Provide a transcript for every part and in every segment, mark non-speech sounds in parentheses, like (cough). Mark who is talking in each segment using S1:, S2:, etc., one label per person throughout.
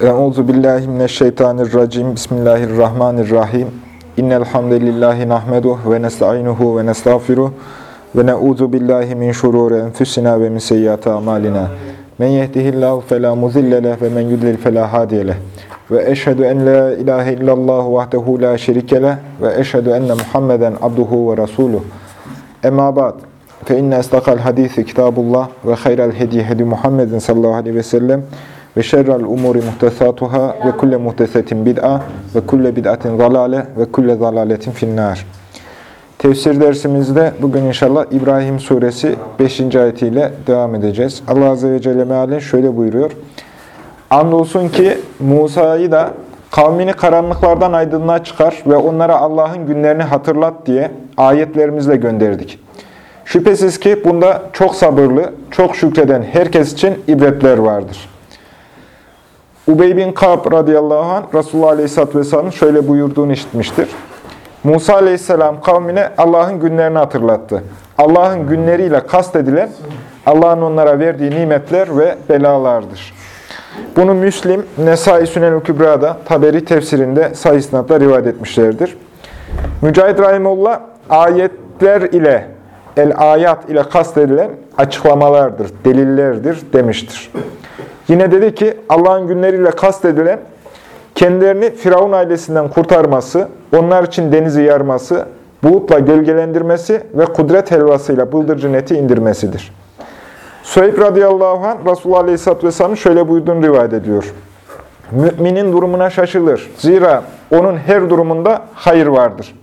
S1: Euzu billahi mineşşeytanirracim. Bismillahirrahmanirrahim. İnnel hamdelellahi nahmeduhu ve nestainuhu ve nestağfiruh ve na'udzu billahi min şururi enfusina ve min seyyiati amalina. Men yehdihillahu fela mudille ve men yudlil fela hadiye. Ve eşhedü en la ilahe illallah vahdehu la şerike ve eşhedü enne Muhammeden abduhu ve resuluh. Emma ba'd. Fe inne estakal hadisi kitabullah ve hayral hediye hedi Muhammedin sallallahu aleyhi ve sellem ve şerrel umuri muhtesatuhâ ve kulle muhtesetin bid'a ve kulle bid'atin zalale ve kulle zalaletin finnâr. Tefsir dersimizde bugün inşallah İbrahim suresi 5. ayetiyle devam edeceğiz. Allah Azze ve Celle mealen şöyle buyuruyor. Andolsun ki Musa'yı da kavmini karanlıklardan aydınlığa çıkar ve onlara Allah'ın günlerini hatırlat diye ayetlerimizle gönderdik. Şüphesiz ki bunda çok sabırlı, çok şükreden herkes için ibretler vardır. Ubey bin Ka'b radıyallahu anh Resulullah aleyhisselatü vesselamın şöyle buyurduğunu işitmiştir. Musa aleyhisselam kavmine Allah'ın günlerini hatırlattı. Allah'ın günleriyle kastedilen Allah'ın onlara verdiği nimetler ve belalardır. Bunu Müslim, Nesai Sünen-ül Kübra'da, Taberi tefsirinde sayısınatla rivayet etmişlerdir. Mücahit Rahimullah, ayetler ile, el-ayat ile kastedilen açıklamalardır, delillerdir demiştir. Yine dedi ki Allah'ın günleriyle kastedilen kendilerini Firavun ailesinden kurtarması, onlar için denizi yarması, bulutla gölgelendirmesi ve kudret helvasıyla bıldırcın eti indirmesidir. Süheyb radıyallahu anh Resulullah aleyhisselatü vesselamın şöyle buyurduğunu rivayet ediyor. Müminin durumuna şaşılır. Zira onun her durumunda hayır vardır.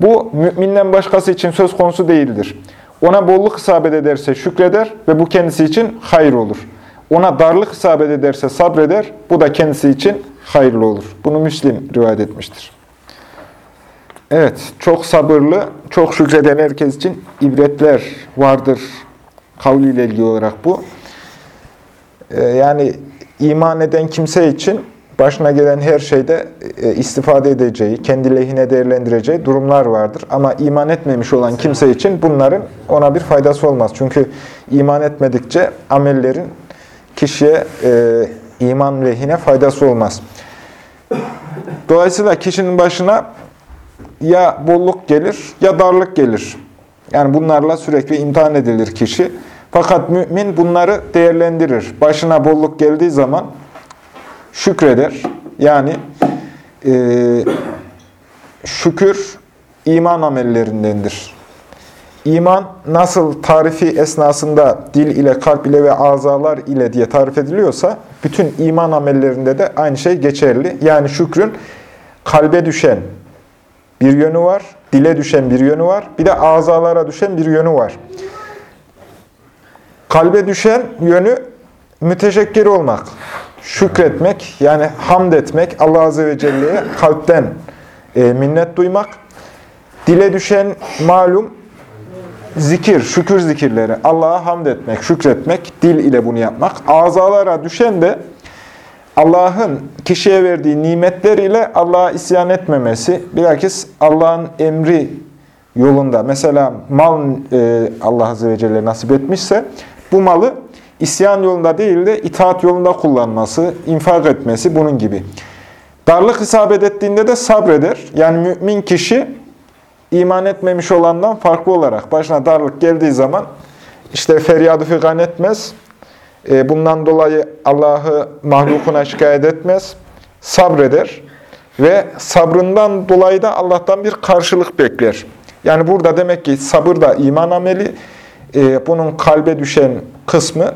S1: Bu müminden başkası için söz konusu değildir. Ona bolluk isabet ederse şükreder ve bu kendisi için hayır olur. Ona darlık isabet ederse sabreder, bu da kendisi için hayırlı olur. Bunu Müslim rivayet etmiştir. Evet, çok sabırlı, çok şükreden herkes için ibretler vardır kavliyle ilgili olarak bu. Ee, yani iman eden kimse için başına gelen her şeyde e, istifade edeceği, kendi lehine değerlendireceği durumlar vardır. Ama iman etmemiş olan kimse için bunların ona bir faydası olmaz. Çünkü iman etmedikçe amellerin kişiye e, iman lehine faydası olmaz. Dolayısıyla kişinin başına ya bolluk gelir ya darlık gelir. Yani bunlarla sürekli imtihan edilir kişi. Fakat mümin bunları değerlendirir. Başına bolluk geldiği zaman şükreder. Yani e, şükür iman amellerindendir. İman nasıl tarifi esnasında dil ile, kalp ile ve azalar ile diye tarif ediliyorsa, bütün iman amellerinde de aynı şey geçerli. Yani şükrün kalbe düşen bir yönü var, dile düşen bir yönü var, bir de azalara düşen bir yönü var. Kalbe düşen yönü müteşekkir olmak, şükretmek, yani hamd etmek, Allah Azze ve Celle'ye kalpten e, minnet duymak. Dile düşen malum zikir, şükür zikirleri, Allah'a hamd etmek, şükretmek, dil ile bunu yapmak. Azalara düşen de Allah'ın kişiye verdiği nimetler ile Allah'a isyan etmemesi, bilakis Allah'ın emri yolunda, mesela mal e, Allah Azze ve Celle nasip etmişse, bu malı isyan yolunda değil de itaat yolunda kullanması, infak etmesi bunun gibi. Darlık isabet ettiğinde de sabreder. Yani mümin kişi iman etmemiş olandan farklı olarak başına darlık geldiği zaman işte feryadı figan etmez. E, bundan dolayı Allah'ı mahlukuna şikayet etmez. Sabreder. Ve sabrından dolayı da Allah'tan bir karşılık bekler. Yani burada demek ki sabır da iman ameli. E, bunun kalbe düşen kısmı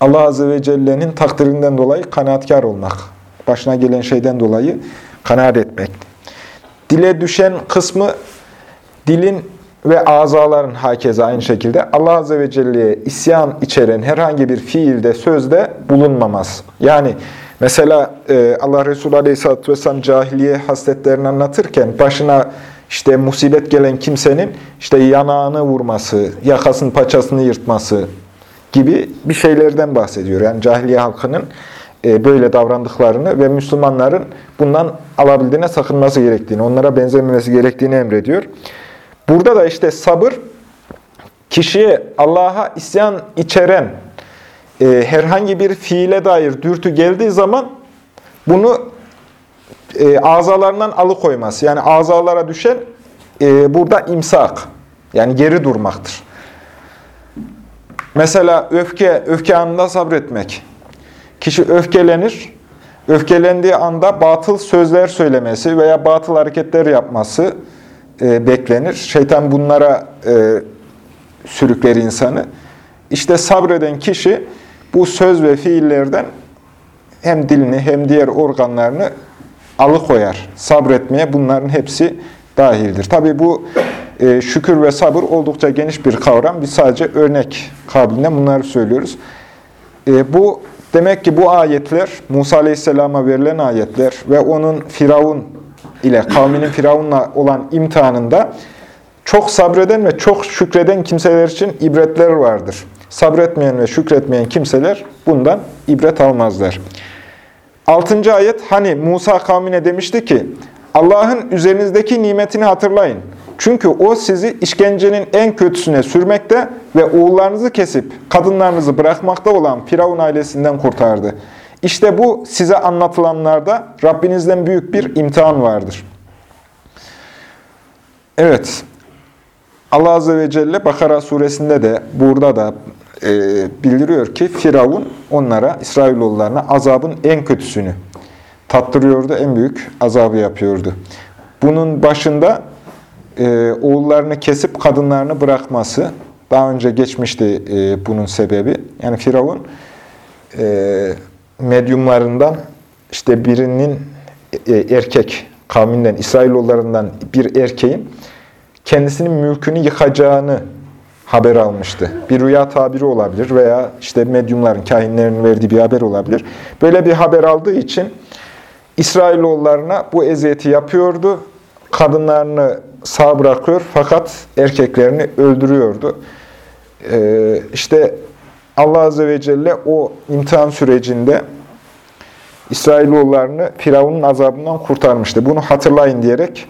S1: Allah Azze ve Celle'nin takdirinden dolayı kanaatkar olmak. Başına gelen şeyden dolayı kanaat etmek. Dile düşen kısmı dilin ve azaların hakeza aynı şekilde Allah Azze ve Celle'ye isyan içeren herhangi bir fiilde, sözde bulunmamaz. Yani mesela e, Allah Resulü Aleyhisselatü Vesselam cahiliye hasletlerini anlatırken başına işte musibet gelen kimsenin işte yanağını vurması, yakasının paçasını yırtması gibi bir şeylerden bahsediyor. Yani cahiliye halkının e, böyle davrandıklarını ve Müslümanların bundan alabildiğine sakınması gerektiğini, onlara benzememesi gerektiğini emrediyor. Burada da işte sabır, kişiye Allah'a isyan içeren e, herhangi bir fiile dair dürtü geldiği zaman bunu e, azalarından alıkoyması. Yani azalara düşen e, burada imsak. Yani geri durmaktır. Mesela öfke, öfke anında sabretmek. Kişi öfkelenir. Öfkelendiği anda batıl sözler söylemesi veya batıl hareketler yapması e, beklenir. Şeytan bunlara e, sürükler insanı. İşte sabreden kişi bu söz ve fiillerden hem dilini hem diğer organlarını alıkoyar. Sabretmeye bunların hepsi dahildir. Tabi bu e, şükür ve sabır oldukça geniş bir kavram. Biz sadece örnek kabiliğinde bunları söylüyoruz. E, bu demek ki bu ayetler Musa Aleyhisselam'a verilen ayetler ve onun Firavun ile kavminin Firavun'la olan imtihanında çok sabreden ve çok şükreden kimseler için ibretler vardır. Sabretmeyen ve şükretmeyen kimseler bundan ibret almazlar. Altıncı ayet hani Musa kavmine demişti ki Allah'ın üzerinizdeki nimetini hatırlayın. Çünkü o sizi işkencenin en kötüsüne sürmekte ve oğullarınızı kesip kadınlarınızı bırakmakta olan Firavun ailesinden kurtardı. İşte bu size anlatılanlarda Rabbinizden büyük bir imtihan vardır. Evet, Allah Azze ve Celle Bakara suresinde de burada da e, bildiriyor ki Firavun onlara, İsrailoğullarına azabın en kötüsünü tattırıyordu, en büyük azabı yapıyordu. Bunun başında e, oğullarını kesip kadınlarını bırakması, daha önce geçmişti e, bunun sebebi. Yani Firavun e, medyumlarından işte birinin e, erkek kavminden, İsrailoğullarından bir erkeğin kendisinin mülkünü yıkacağını haber almıştı. Bir rüya tabiri olabilir veya işte medyumların, kahinlerin verdiği bir haber olabilir. Böyle bir haber aldığı için İsrailoğullarına bu eziyeti yapıyordu. Kadınlarını sağ bırakıyor fakat erkeklerini öldürüyordu. Ee, işte Allah Azze ve Celle o imtihan sürecinde İsrailoğullarını Firavun'un azabından kurtarmıştı. Bunu hatırlayın diyerek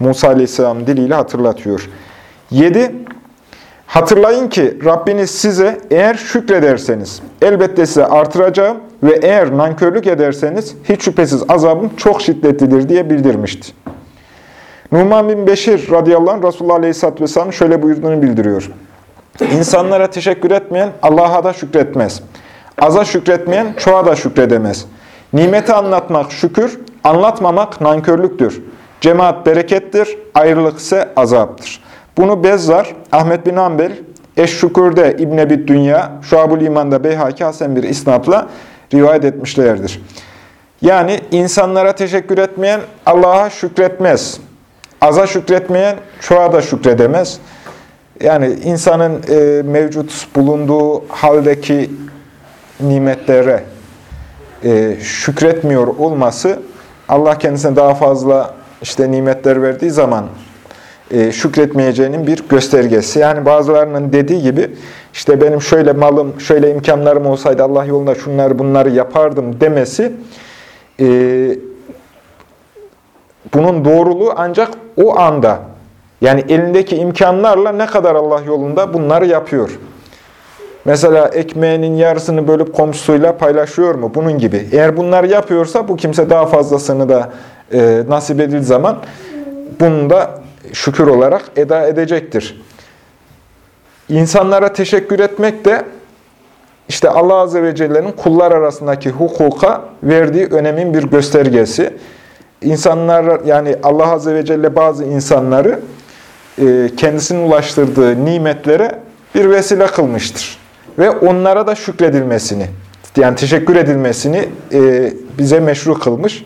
S1: Musa Aleyhisselam diliyle hatırlatıyor. 7. Hatırlayın ki Rabbiniz size eğer şükrederseniz elbette size artıracağım ve eğer nankörlük ederseniz hiç şüphesiz azabım çok şiddetlidir diye bildirmişti. Numan bin Beşir radıyallahu anh Resulullah Aleyhisselatü Vesselam şöyle buyurduğunu bildiriyor. İnsanlara teşekkür etmeyen Allah'a da şükretmez. Aza şükretmeyen çoğa da şükredemez. Nimeti anlatmak şükür, anlatmamak nankörlüktür. Cemaat berekettir, ayrılık ise azaptır. Bunu Bezzar, Ahmet bin Ambel, Eşşükür'de İbn Ebi Dünya, Şuab-ül İman'da Beyhaki Hasen bir isnatla rivayet etmişlerdir. Yani insanlara teşekkür etmeyen Allah'a şükretmez. Aza şükretmeyen çoğa da şükredemez. Yani insanın e, mevcut bulunduğu haldeki nimetlere e, şükretmiyor olması Allah kendisine daha fazla işte nimetler verdiği zaman e, şükretmeyeceğinin bir göstergesi. Yani bazılarının dediği gibi işte benim şöyle malım, şöyle imkanlarım olsaydı Allah yolunda şunları bunları yapardım demesi e, bunun doğruluğu ancak o anda yani elindeki imkanlarla ne kadar Allah yolunda bunları yapıyor. Mesela ekmeğinin yarısını bölüp komşusuyla paylaşıyor mu? Bunun gibi. Eğer bunları yapıyorsa bu kimse daha fazlasını da e, nasip edildiği zaman bunu da şükür olarak eda edecektir. İnsanlara teşekkür etmek de işte Allah Azze ve Celle'nin kullar arasındaki hukuka verdiği önemin bir göstergesi. İnsanlar yani Allah Azze ve Celle bazı insanları kendisinin ulaştırdığı nimetlere bir vesile kılmıştır. Ve onlara da şükredilmesini, yani teşekkür edilmesini e, bize meşru kılmış.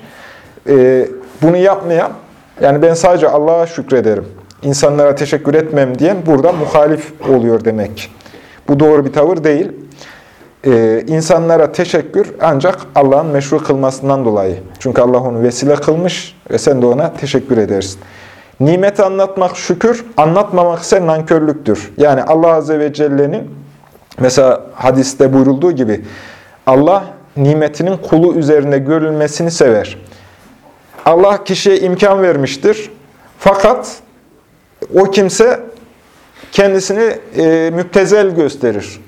S1: E, bunu yapmayan, yani ben sadece Allah'a şükrederim, insanlara teşekkür etmem diyen burada muhalif oluyor demek. Bu doğru bir tavır değil. Ee, insanlara teşekkür ancak Allah'ın meşru kılmasından dolayı. Çünkü Allah onu vesile kılmış ve sen de ona teşekkür edersin. Nimeti anlatmak şükür, anlatmamak ise nankörlüktür. Yani Allah Azze ve Celle'nin mesela hadiste buyurulduğu gibi Allah nimetinin kulu üzerinde görülmesini sever. Allah kişiye imkan vermiştir. Fakat o kimse kendisini e, müptezel gösterir.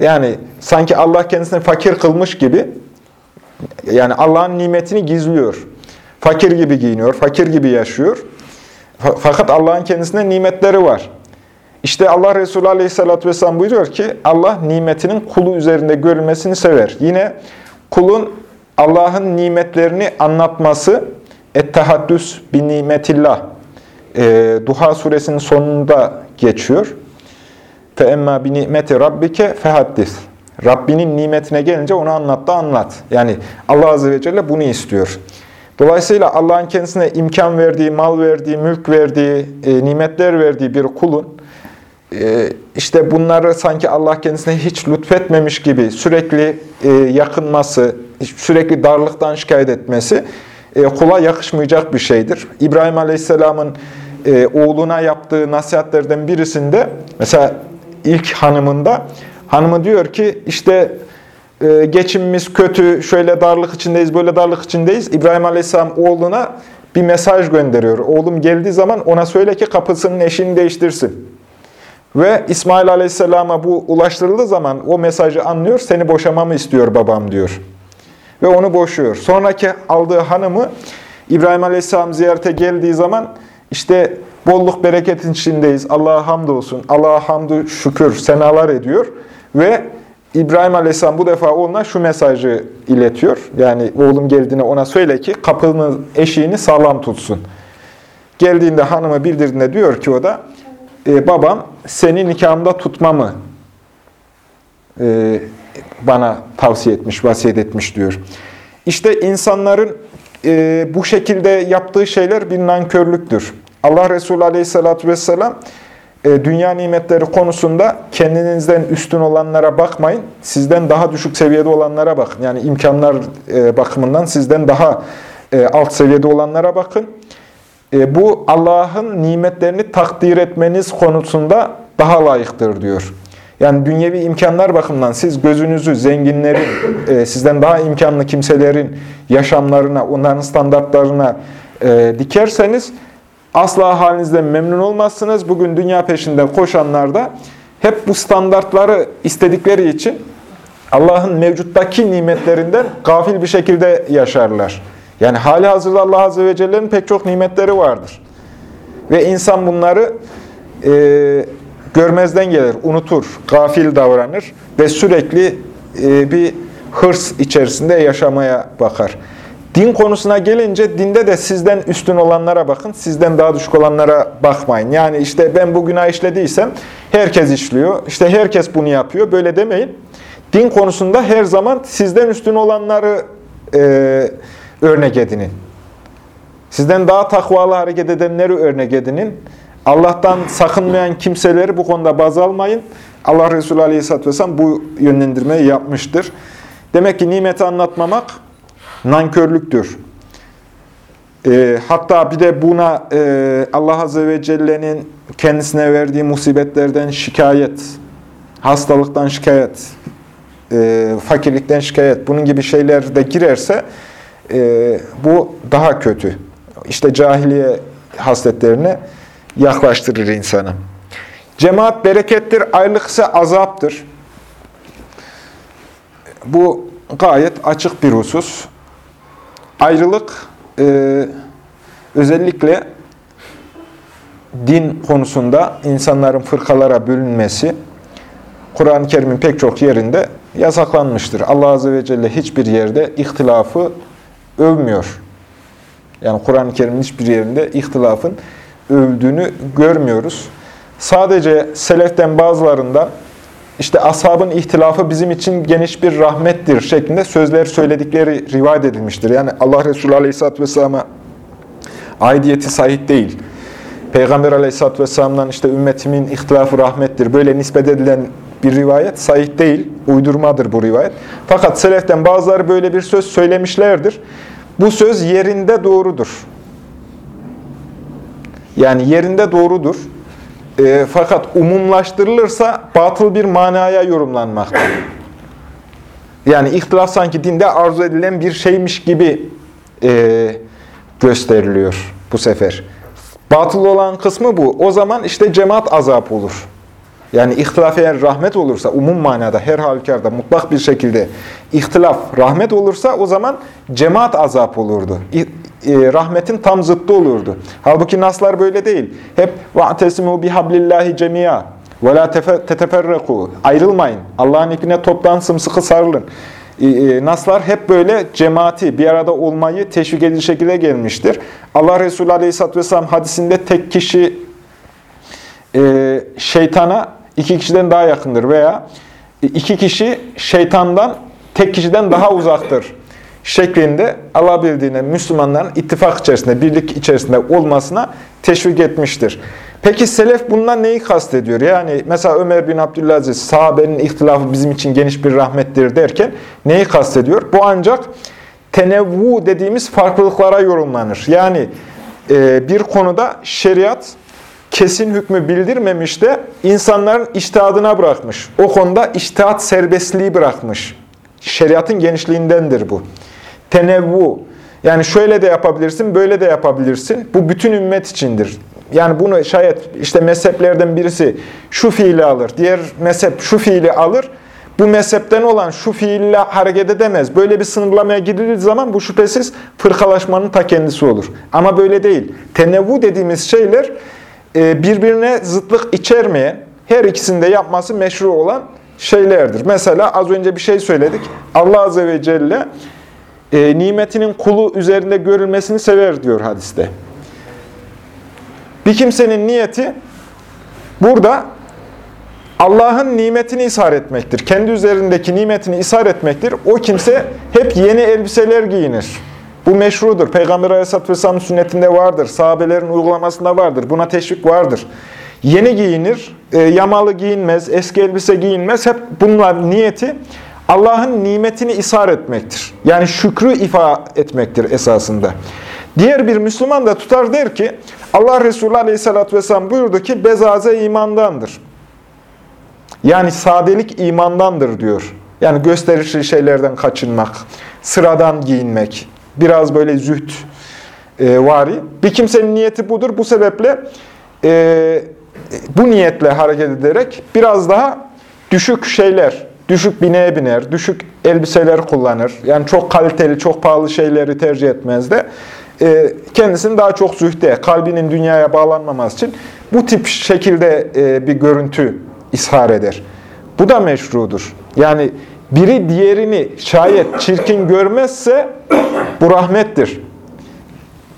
S1: Yani sanki Allah kendisini fakir kılmış gibi Yani Allah'ın nimetini gizliyor. Fakir gibi giyiniyor, fakir gibi yaşıyor. Fakat Allah'ın kendisinde nimetleri var. İşte Allah Resulü Aleyhisselatü Vesselam buyuruyor ki Allah nimetinin kulu üzerinde görülmesini sever. Yine kulun Allah'ın nimetlerini anlatması ettehaddüs bin nimetillah e, Duha suresinin sonunda geçiyor. Fe emma nimeti rabbike fehaddis. Rabbinin nimetine gelince onu anlat da anlat. Yani Allah Azze ve Celle bunu istiyor. Dolayısıyla Allah'ın kendisine imkan verdiği, mal verdiği, mülk verdiği, e, nimetler verdiği bir kulun e, işte bunları sanki Allah kendisine hiç lütfetmemiş gibi sürekli e, yakınması, sürekli darlıktan şikayet etmesi e, kula yakışmayacak bir şeydir. İbrahim Aleyhisselam'ın e, oğluna yaptığı nasihatlerden birisinde mesela ilk hanımında hanımı diyor ki işte e, geçimimiz kötü, şöyle darlık içindeyiz, böyle darlık içindeyiz. İbrahim Aleyhisselam oğluna bir mesaj gönderiyor. Oğlum geldiği zaman ona söyle ki kapısının eşiğini değiştirsin. Ve İsmail Aleyhisselam'a bu ulaştırıldığı zaman o mesajı anlıyor, seni boşamamı istiyor babam diyor. Ve onu boşuyor. Sonraki aldığı hanımı İbrahim Aleyhisselam ziyarete geldiği zaman işte bolluk bereketin içindeyiz, Allah'a hamdolsun, Allah'a hamdü şükür, senalar ediyor. Ve İbrahim Aleyhisselam bu defa oğluna şu mesajı iletiyor. Yani oğlum geldiğinde ona söyle ki kapının eşiğini sağlam tutsun. Geldiğinde hanımı bildirdiğinde diyor ki o da e, babam seni nikahımda tutmamı e, bana tavsiye etmiş, vasiyet etmiş diyor. İşte insanların e, bu şekilde yaptığı şeyler bir nankörlüktür. Allah Resulü Aleyhisselatü Vesselam dünya nimetleri konusunda kendinizden üstün olanlara bakmayın, sizden daha düşük seviyede olanlara bakın. Yani imkanlar e, bakımından sizden daha e, alt seviyede olanlara bakın. E, bu Allah'ın nimetlerini takdir etmeniz konusunda daha layıktır diyor. Yani dünyevi imkanlar bakımından siz gözünüzü zenginlerin, e, sizden daha imkanlı kimselerin yaşamlarına, onların standartlarına e, dikerseniz asla halinizden memnun olmazsınız. Bugün dünya peşinde koşanlar da hep bu standartları istedikleri için Allah'ın mevcuttaki nimetlerinden gafil bir şekilde yaşarlar. Yani hali hazırda Allah Azze ve Celle'nin pek çok nimetleri vardır. Ve insan bunları e, görmezden gelir, unutur, gafil davranır ve sürekli e, bir hırs içerisinde yaşamaya bakar. Din konusuna gelince dinde de sizden üstün olanlara bakın, sizden daha düşük olanlara bakmayın. Yani işte ben bu günah işlediysem herkes işliyor, işte herkes bunu yapıyor, böyle demeyin. Din konusunda her zaman sizden üstün olanları e, örnek edinin. Sizden daha takvalı hareket edenleri örnek edinin. Allah'tan sakınmayan kimseleri bu konuda baz almayın. Allah Resulü Aleyhisselatü Vesselam bu yönlendirmeyi yapmıştır. Demek ki nimeti anlatmamak nankörlüktür. E, hatta bir de buna e, Allah Azze ve Celle'nin kendisine verdiği musibetlerden şikayet, hastalıktan şikayet, e, fakirlikten şikayet, bunun gibi şeyler de girerse e, bu daha kötü. İşte cahiliye hasletlerine yaklaştırır insanı. Cemaat berekettir, ayrılık ise azaptır. Bu gayet açık bir husus. Ayrılık e, özellikle din konusunda insanların fırkalara bölünmesi Kur'an-ı Kerim'in pek çok yerinde yasaklanmıştır. Allah Azze ve Celle hiçbir yerde ihtilafı övmüyor. Yani Kur'an-ı Kerim'in hiçbir yerinde ihtilafın övüldüğünü görmüyoruz. Sadece seleften bazılarından işte ashabın ihtilafı bizim için geniş bir rahmettir şeklinde sözler söyledikleri rivayet edilmiştir. Yani Allah Resulü Aleyhisselatü Vesselam'a aidiyeti sahih değil. Peygamber Aleyhisselatü Vesselam'dan işte ümmetimin ihtilafı rahmettir. Böyle nispet edilen bir rivayet sahih değil. Uydurmadır bu rivayet. Fakat seleften bazıları böyle bir söz söylemişlerdir. Bu söz yerinde doğrudur. Yani yerinde doğrudur. E, fakat umumlaştırılırsa batıl bir manaya yorumlanmaktadır. Yani ihtilaf sanki dinde arzu edilen bir şeymiş gibi e, gösteriliyor bu sefer. Batıl olan kısmı bu. O zaman işte cemaat azap olur. yani ihtilaf eğer rahmet olursa, umum manada her halükarda mutlak bir şekilde ihtilaf rahmet olursa o zaman cemaat azap olurdu. E, rahmetin tam zıttı olurdu. Halbuki naslar böyle değil. Hep وَاَتَسِمُوا بِحَبْلِ اللّٰهِ جَمِيعًا وَلَا تَتَفَرَّقُوا Ayrılmayın. Allah'ın ipine toptan sımsıkı sarılın. Naslar hep böyle cemaati, bir arada olmayı teşvik edici şekilde gelmiştir. Allah Resulü Aleyhisselatü Vesselam hadisinde tek kişi e, şeytana iki kişiden daha yakındır veya iki kişi şeytandan tek kişiden daha uzaktır şeklinde Allah bildiğine Müslümanların ittifak içerisinde, birlik içerisinde olmasına teşvik etmiştir. Peki selef bundan neyi kastediyor? Yani mesela Ömer bin Abdülaziz sahabenin ihtilafı bizim için geniş bir rahmettir derken neyi kastediyor? Bu ancak tenevvu dediğimiz farklılıklara yorumlanır. Yani e, bir konuda şeriat kesin hükmü bildirmemiş de insanların iştihadına bırakmış. O konuda iştihat serbestliği bırakmış. Şeriatın genişliğindendir bu. Tenevvu. Yani şöyle de yapabilirsin, böyle de yapabilirsin. Bu bütün ümmet içindir. Yani bunu şayet işte mezheplerden birisi şu fiili alır, diğer mezhep şu fiili alır. Bu mezhepten olan şu fiille hareket edemez. Böyle bir sınırlamaya gidildiği zaman bu şüphesiz fırkalaşmanın ta kendisi olur. Ama böyle değil. Tenevvu dediğimiz şeyler e, birbirine zıtlık içermeyen, her ikisinde yapması meşru olan şeylerdir. Mesela az önce bir şey söyledik. Allah Azze ve Celle e, nimetinin kulu üzerinde görülmesini sever diyor hadiste. Bir kimsenin niyeti burada Allah'ın nimetini ishar etmektir. Kendi üzerindeki nimetini ishar etmektir. O kimse hep yeni elbiseler giyinir. Bu meşrudur. Peygamber Aleyhisselatü Vesselam'ın sünnetinde vardır. Sahabelerin uygulamasında vardır. Buna teşvik vardır. Yeni giyinir, e, yamalı giyinmez, eski elbise giyinmez. Hep bunlar niyeti Allah'ın nimetini ishar etmektir. Yani şükrü ifa etmektir esasında. Diğer bir Müslüman da tutar der ki, Allah Resulü Aleyhisselatü Vesselam buyurdu ki, bezaze imandandır. Yani sadelik imandandır diyor. Yani gösterişli şeylerden kaçınmak, sıradan giyinmek, biraz böyle züht e, vari. Bir kimsenin niyeti budur. Bu sebeple e, bu niyetle hareket ederek biraz daha düşük şeyler, düşük bineye biner, düşük elbiseler kullanır. Yani çok kaliteli, çok pahalı şeyleri tercih etmez de e, kendisini daha çok zühde, kalbinin dünyaya bağlanmaması için bu tip şekilde e, bir görüntü ishar eder. Bu da meşrudur. Yani biri diğerini şayet çirkin görmezse bu rahmettir.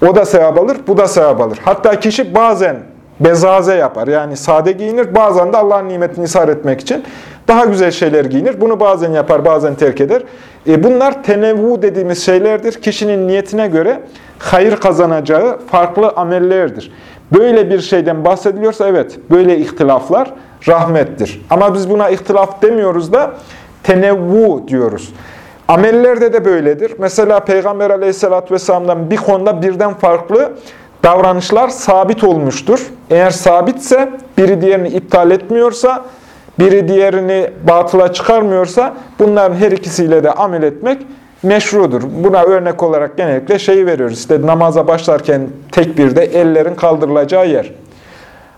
S1: O da sevap alır, bu da sevap alır. Hatta kişi bazen bezaze yapar. Yani sade giyinir, bazen de Allah'ın nimetini ishar etmek için daha güzel şeyler giyinir. Bunu bazen yapar, bazen terk eder. E bunlar tenevvu dediğimiz şeylerdir. Kişinin niyetine göre hayır kazanacağı farklı amellerdir. Böyle bir şeyden bahsediliyorsa evet, böyle ihtilaflar rahmettir. Ama biz buna ihtilaf demiyoruz da tenevvu diyoruz. Amellerde de böyledir. Mesela Peygamber aleyhissalatü vesselam'dan bir konuda birden farklı davranışlar sabit olmuştur. Eğer sabitse, biri diğerini iptal etmiyorsa, biri diğerini batıla çıkarmıyorsa, bunların her ikisiyle de amel etmek meşrudur. Buna örnek olarak genellikle şeyi veriyoruz. İşte namaza başlarken tekbirde ellerin kaldırılacağı yer.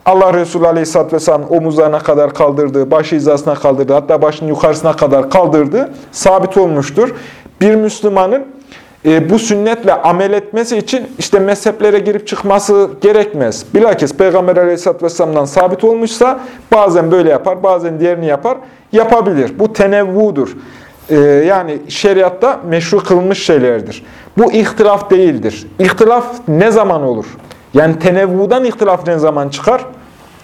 S1: Allah Resulü Aleyhisselatü Vesselam omuzlarına kadar kaldırdığı, baş hizasına kaldırdığı, hatta başın yukarısına kadar kaldırdığı sabit olmuştur. Bir Müslümanın e, bu sünnetle amel etmesi için işte mezheplere girip çıkması gerekmez. Bilakis Peygamber Aleyhisselatü Vesselam'dan sabit olmuşsa bazen böyle yapar, bazen diğerini yapar, yapabilir. Bu tenevvudur. E, yani şeriatta meşru kılmış şeylerdir. Bu ihtilaf değildir. İhtilaf ne zaman olur? Yani tenevvudan ihtilaf ne zaman çıkar?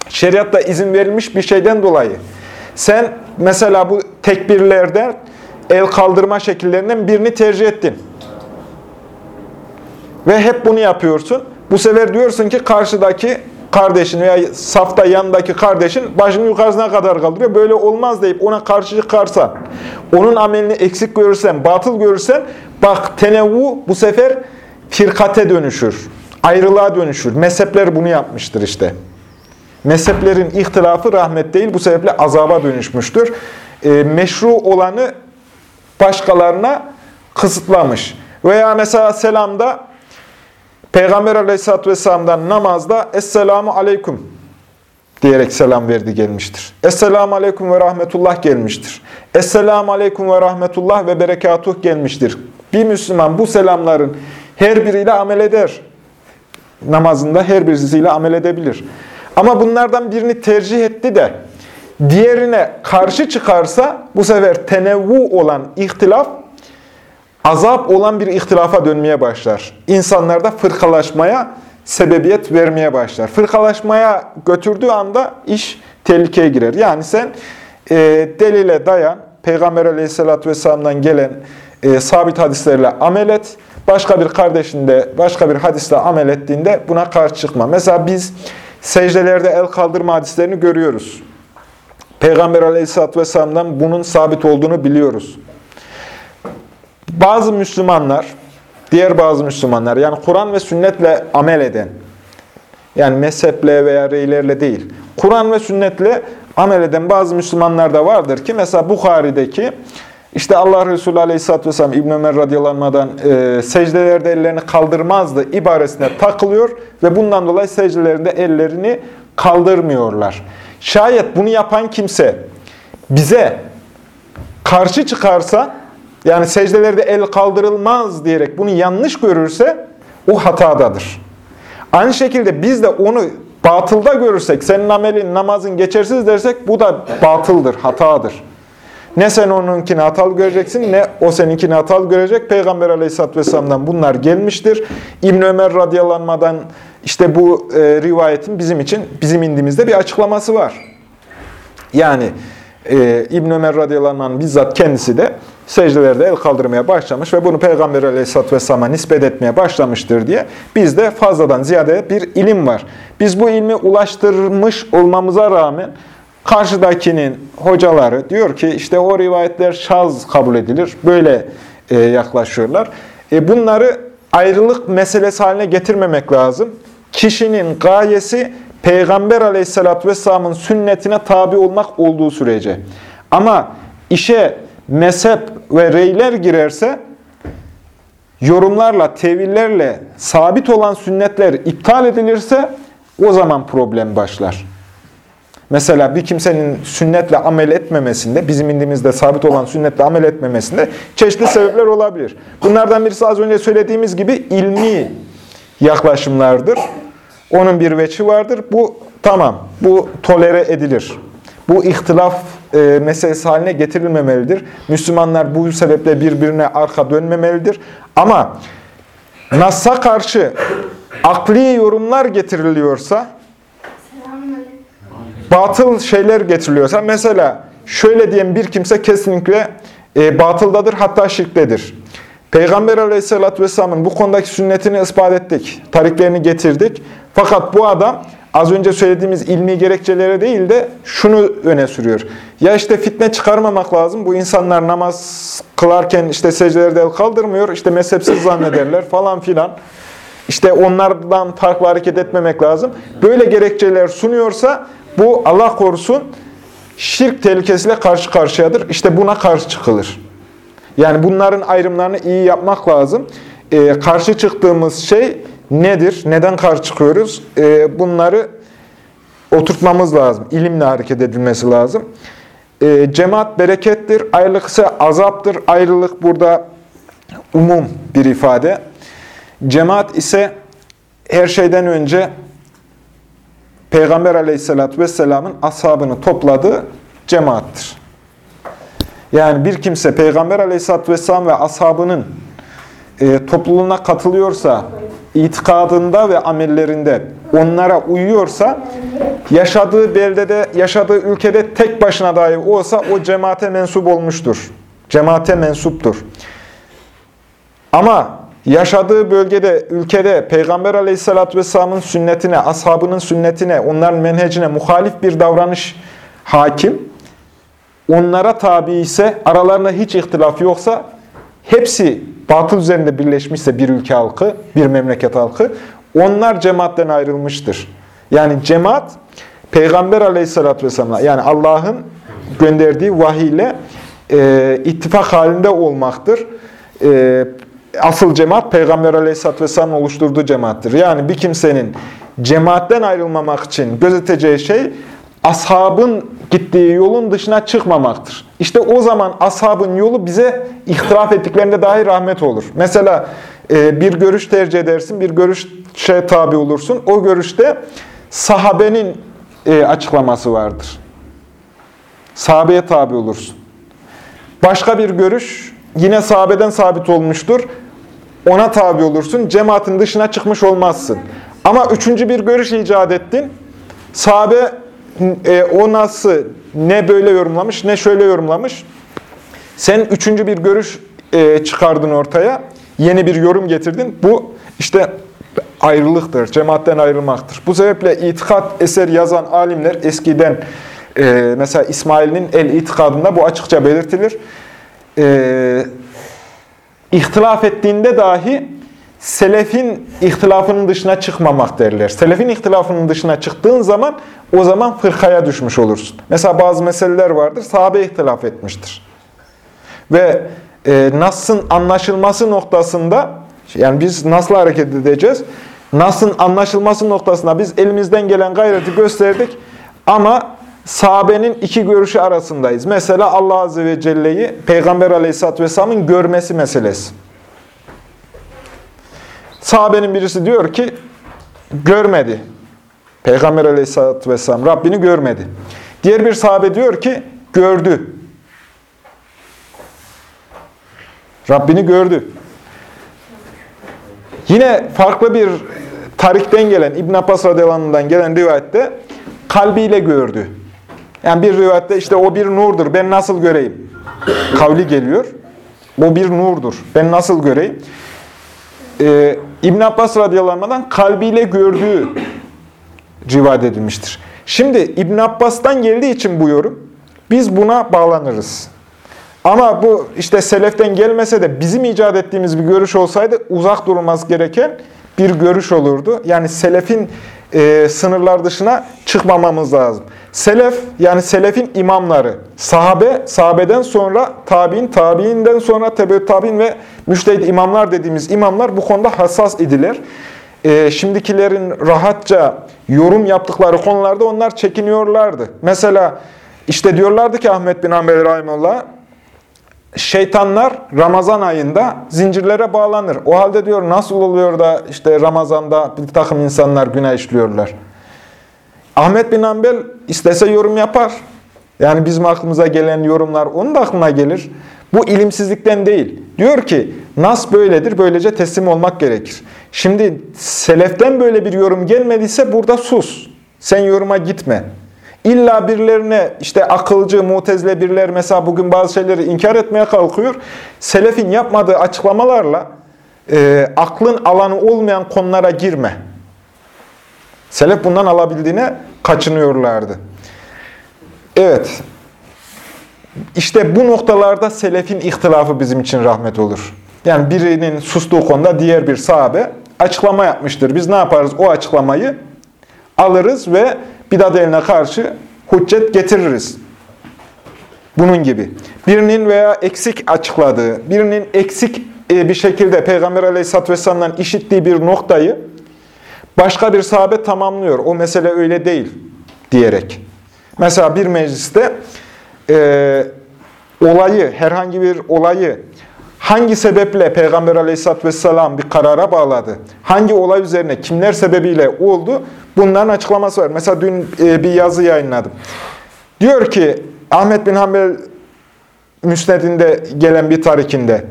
S1: Şeriatta izin verilmiş bir şeyden dolayı. Sen mesela bu tekbirlerde el kaldırma şekillerinden birini tercih ettin. Ve hep bunu yapıyorsun. Bu sefer diyorsun ki karşıdaki kardeşin veya safta yanındaki kardeşin başını yukarısına kadar kaldırıyor. Böyle olmaz deyip ona karşı çıkarsan, onun amelini eksik görürsen, batıl görürsen, bak tenevvu bu sefer firkate dönüşür ayrılığa dönüşür. Mezhepler bunu yapmıştır işte. Mezheplerin ihtilafı rahmet değil, bu sebeple azaba dönüşmüştür. E, meşru olanı başkalarına kısıtlamış. Veya mesela selamda Peygamber aleyhissalatü vesselam'dan namazda Esselamu aleyküm diyerek selam verdi gelmiştir. Esselamu Aleyküm ve Rahmetullah gelmiştir. Esselamu Aleyküm ve Rahmetullah ve Berekatuh gelmiştir. Bir Müslüman bu selamların her biriyle amel eder. Namazında her birisiyle amel edebilir. Ama bunlardan birini tercih etti de diğerine karşı çıkarsa bu sefer tenevvu olan ihtilaf azap olan bir ihtilafa dönmeye başlar. İnsanlarda fırkalaşmaya sebebiyet vermeye başlar. Fırkalaşmaya götürdüğü anda iş tehlikeye girer. Yani sen e, delile dayan, Peygamber aleyhissalatü vesselam'dan gelen e, sabit hadislerle amel et. Başka bir kardeşinde başka bir hadisle amel ettiğinde buna karşı çıkma. Mesela biz secdelerde el kaldırma hadislerini görüyoruz. Peygamber aleyhissalatü vesselam'dan bunun sabit olduğunu biliyoruz. Bazı Müslümanlar, diğer bazı Müslümanlar, yani Kur'an ve sünnetle amel eden, yani mezheple veya reylerle değil, Kur'an ve sünnetle amel eden bazı Müslümanlar da vardır ki, mesela Bukhari'deki, işte Allah Resulü Aleyhisselatü Vesselam İbn Ömer radıyallahu e, secdelerde ellerini kaldırmazdı ibaresine takılıyor ve bundan dolayı secdelerinde ellerini kaldırmıyorlar. Şayet bunu yapan kimse bize karşı çıkarsa, yani secdelerde el kaldırılmaz diyerek bunu yanlış görürse o hatadadır. Aynı şekilde biz de onu batılda görürsek, senin amelin, namazın geçersiz dersek bu da batıldır, hatadır. Ne sen onunkini hatalı göreceksin ne o seninkini hatalı görecek. Peygamber aleyhisselatü vesselam'dan bunlar gelmiştir. İbn Ömer radıyallanmadan işte bu e, rivayetin bizim için, bizim indimizde bir açıklaması var. Yani e, İbn Ömer radıyallahu bizzat kendisi de secdelerde el kaldırmaya başlamış ve bunu Peygamber aleyhisselatü vesselam'a nispet etmeye başlamıştır diye bizde fazladan ziyade bir ilim var. Biz bu ilmi ulaştırmış olmamıza rağmen karşıdakinin hocaları diyor ki işte o rivayetler şaz kabul edilir. Böyle e, yaklaşıyorlar. E, bunları ayrılık meselesi haline getirmemek lazım. Kişinin gayesi Peygamber aleyhissalatü vesselamın sünnetine tabi olmak olduğu sürece. Ama işe mezhep ve reyler girerse, yorumlarla, tevillerle sabit olan sünnetler iptal edilirse o zaman problem başlar. Mesela bir kimsenin sünnetle amel etmemesinde, bizim indimizde sabit olan sünnetle amel etmemesinde çeşitli sebepler olabilir. Bunlardan birisi az önce söylediğimiz gibi ilmi yaklaşımlardır. Onun bir veçi vardır. Bu tamam, bu tolere edilir. Bu ihtilaf e, meselesi haline getirilmemelidir. Müslümanlar bu sebeple birbirine arka dönmemelidir. Ama Nas'a karşı akli yorumlar getiriliyorsa, batıl şeyler getiriliyorsa, mesela şöyle diyen bir kimse kesinlikle e, batıldadır, hatta şirktedir. Peygamber aleyhissalatü vesselamın bu konudaki sünnetini ispat ettik, tariklerini getirdik. Fakat bu adam az önce söylediğimiz ilmi gerekçelere değil de şunu öne sürüyor. Ya işte fitne çıkarmamak lazım. Bu insanlar namaz kılarken işte secdelerde el kaldırmıyor. işte mezhepsiz zannederler (laughs) falan filan. İşte onlardan farklı hareket etmemek lazım. Böyle gerekçeler sunuyorsa bu Allah korusun şirk tehlikesiyle karşı karşıyadır. İşte buna karşı çıkılır. Yani bunların ayrımlarını iyi yapmak lazım. Ee, karşı çıktığımız şey nedir? Neden karşı çıkıyoruz? Ee, bunları oturtmamız lazım. İlimle hareket edilmesi lazım. Ee, cemaat berekettir, ayrılık ise azaptır. Ayrılık burada umum bir ifade. Cemaat ise her şeyden önce Peygamber aleyhissalatü vesselamın ashabını topladığı cemaattir. Yani bir kimse Peygamber aleyhissalatü vesselam ve ashabının e, topluluğuna katılıyorsa, itikadında ve amellerinde onlara uyuyorsa, yaşadığı beldede, yaşadığı ülkede tek başına dahi olsa o cemaate mensup olmuştur. Cemaate mensuptur. Ama yaşadığı bölgede, ülkede Peygamber aleyhissalatü vesselamın sünnetine, ashabının sünnetine, onların menhecine muhalif bir davranış hakim, onlara tabi ise, aralarında hiç ihtilaf yoksa, hepsi batıl üzerinde birleşmişse bir ülke halkı, bir memleket halkı, onlar cemaatten ayrılmıştır. Yani cemaat, Peygamber aleyhissalatü vesselam'la, yani Allah'ın gönderdiği vahiyle e, ittifak halinde olmaktır. E, asıl cemaat, Peygamber aleyhissalatü vesselam'ın oluşturduğu cemaattir. Yani bir kimsenin cemaatten ayrılmamak için gözeteceği şey ashabın gittiği yolun dışına çıkmamaktır. İşte o zaman ashabın yolu bize ihtilaf ettiklerinde dahi rahmet olur. Mesela e, bir görüş tercih edersin, bir görüşe tabi olursun. O görüşte sahabenin e, açıklaması vardır. Sahabeye tabi olursun. Başka bir görüş yine sahabeden sabit olmuştur. Ona tabi olursun. Cemaatin dışına çıkmış olmazsın. Ama üçüncü bir görüş icat ettin. Sahabe e, o nasıl ne böyle yorumlamış ne şöyle yorumlamış. Sen üçüncü bir görüş e, çıkardın ortaya. Yeni bir yorum getirdin. Bu işte ayrılıktır. Cemaatten ayrılmaktır. Bu sebeple itikat eser yazan alimler eskiden e, mesela İsmail'in el itikadında bu açıkça belirtilir. E, ihtilaf ettiğinde dahi selefin ihtilafının dışına çıkmamak derler. Selefin ihtilafının dışına çıktığın zaman o zaman fırkaya düşmüş olursun. Mesela bazı meseleler vardır, sahabe ihtilaf etmiştir. Ve e, Nas'ın anlaşılması noktasında, yani biz nasıl hareket edeceğiz? Nas'ın anlaşılması noktasında biz elimizden gelen gayreti gösterdik ama sahabenin iki görüşü arasındayız. Mesela Allah Azze ve Celle'yi Peygamber Aleyhisselatü Vesselam'ın görmesi meselesi. Sahabenin birisi diyor ki, görmedi. Peygamber aleyhissalatü vesselam Rabbini görmedi. Diğer bir sahabe diyor ki, gördü. Rabbini gördü. Yine farklı bir tarikten gelen, İbn Abbas radıyallahu gelen rivayette kalbiyle gördü. Yani bir rivayette işte o bir nurdur, ben nasıl göreyim? Kavli geliyor. O bir nurdur, ben nasıl göreyim? Ee, İbn Abbas radıyallahu kalbiyle gördüğü rivayet edilmiştir. Şimdi İbn Abbas'tan geldiği için bu yorum, biz buna bağlanırız. Ama bu işte seleften gelmese de bizim icat ettiğimiz bir görüş olsaydı uzak durulmaz gereken bir görüş olurdu. Yani selefin e, sınırlar dışına çıkmamamız lazım. Selef yani selefin imamları, sahabe, sahabeden sonra tabi'in, tabi'inden sonra tebe tabi'in ve müştehid imamlar dediğimiz imamlar bu konuda hassas idiler. E, şimdikilerin rahatça yorum yaptıkları konularda onlar çekiniyorlardı. Mesela işte diyorlardı ki Ahmet bin Hanbel Rahimullah, şeytanlar Ramazan ayında zincirlere bağlanır. O halde diyor nasıl oluyor da işte Ramazan'da bir takım insanlar günah işliyorlar. Ahmet bin Hanbel istese yorum yapar. Yani bizim aklımıza gelen yorumlar onun da aklına gelir. Bu ilimsizlikten değil. Diyor ki nas böyledir, böylece teslim olmak gerekir. Şimdi seleften böyle bir yorum gelmediyse burada sus. Sen yoruma gitme. İlla birilerine işte akılcı, mutezile birileri mesela bugün bazı şeyleri inkar etmeye kalkıyor. Selefin yapmadığı açıklamalarla e, aklın alanı olmayan konulara girme. Selef bundan alabildiğine kaçınıyorlardı. Evet. İşte bu noktalarda selefin ihtilafı bizim için rahmet olur. Yani birinin sustuğu konuda diğer bir sahabe açıklama yapmıştır. Biz ne yaparız? O açıklamayı alırız ve bidat eline karşı hüccet getiririz. Bunun gibi. Birinin veya eksik açıkladığı, birinin eksik e, bir şekilde Peygamber Aleyhisselatü Vesselam'dan işittiği bir noktayı başka bir sahabe tamamlıyor. O mesele öyle değil diyerek. Mesela bir mecliste e, olayı, herhangi bir olayı hangi sebeple Peygamber Aleyhisselatü vesselam bir karara bağladı? Hangi olay üzerine, kimler sebebiyle oldu? Bunların açıklaması var. Mesela dün e, bir yazı yayınladım. Diyor ki Ahmet bin Hanbel müsnedinde gelen bir tarikinde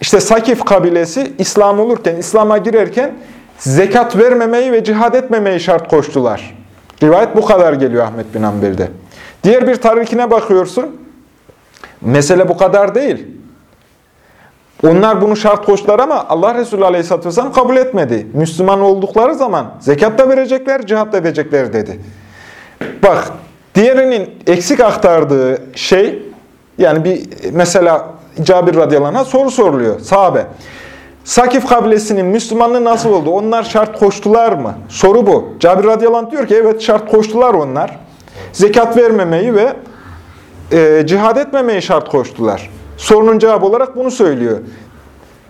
S1: işte Sakif kabilesi İslam olurken, İslam'a girerken zekat vermemeyi ve cihad etmemeyi şart koştular. Rivayet bu kadar geliyor Ahmet bin Hanbel'de. Diğer bir tarikine bakıyorsun. Mesele bu kadar değil. Onlar bunu şart koştular ama Allah Resulü Aleyhisselatü Vesselam kabul etmedi. Müslüman oldukları zaman zekat da verecekler, cihat da edecekler dedi. Bak, diğerinin eksik aktardığı şey, yani bir mesela Cabir radıyallahu soru soruluyor, sahabe. Sakif kabilesinin Müslümanlığı nasıl oldu? Onlar şart koştular mı? Soru bu. Cabir radıyallahu diyor ki evet şart koştular onlar. Zekat vermemeyi ve e, cihad etmemeyi şart koştular. Sorunun cevabı olarak bunu söylüyor.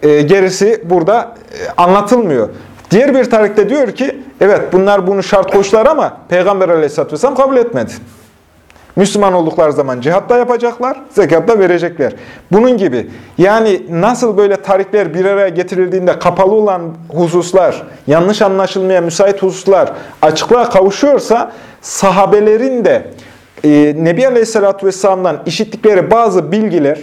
S1: E, gerisi burada e, anlatılmıyor. Diğer bir tarikte diyor ki Evet bunlar bunu şart koştular ama Peygamber aleyhisselatü vesselam kabul etmedi. Müslüman oldukları zaman cihatta yapacaklar, zekatta verecekler. Bunun gibi. Yani nasıl böyle tarikler bir araya getirildiğinde kapalı olan hususlar, yanlış anlaşılmaya müsait hususlar açıklığa kavuşuyorsa sahabelerin de e, Nebi Aleyhisselatü Vesselam'dan işittikleri bazı bilgiler,